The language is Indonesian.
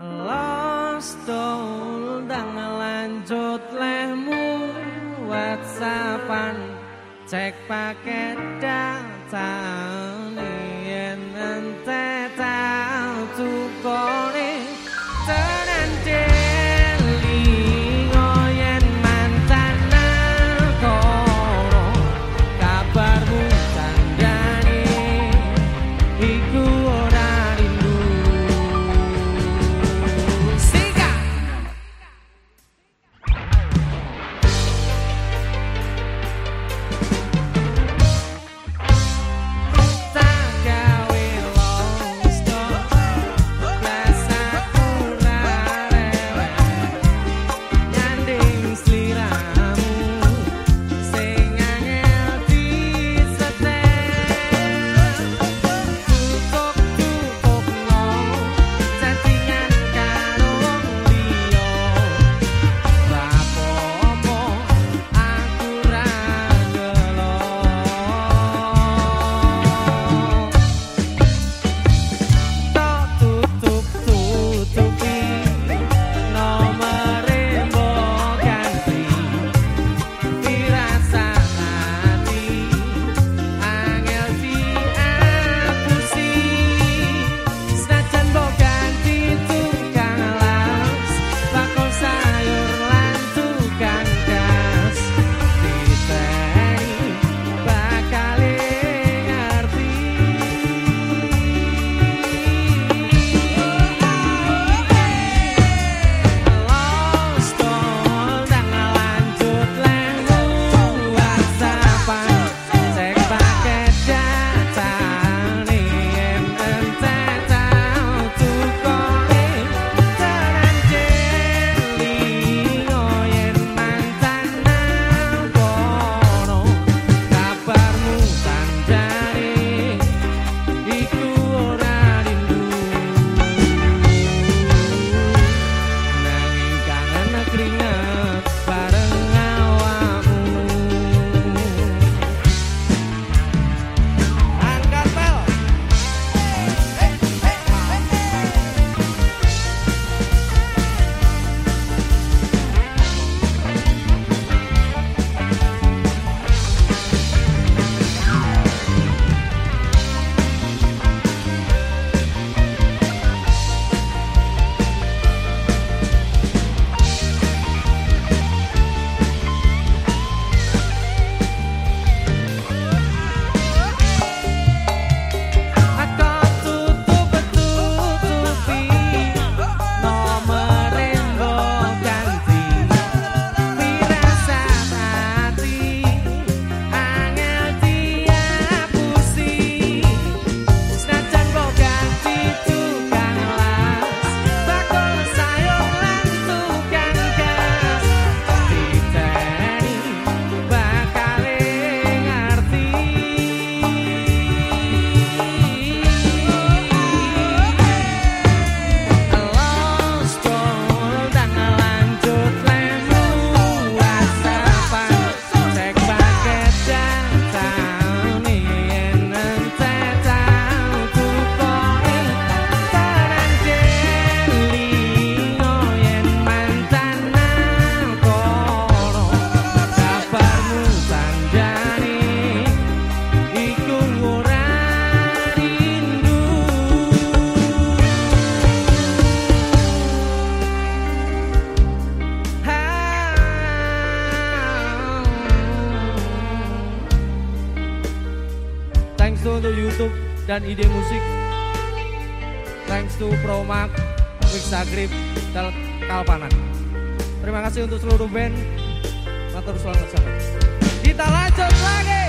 Lost lanjut lemu WhatsAppan cek paket data dan ide musik. Thanks to Promak, Wixagrip, dan Kalpanan. Terima kasih untuk seluruh band. Matur selamat sana. Kita lanjut lagi.